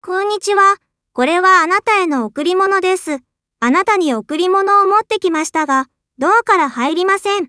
こんにちは。これはあなたへの贈り物です。あなたに贈り物を持ってきましたが、ドアから入りません？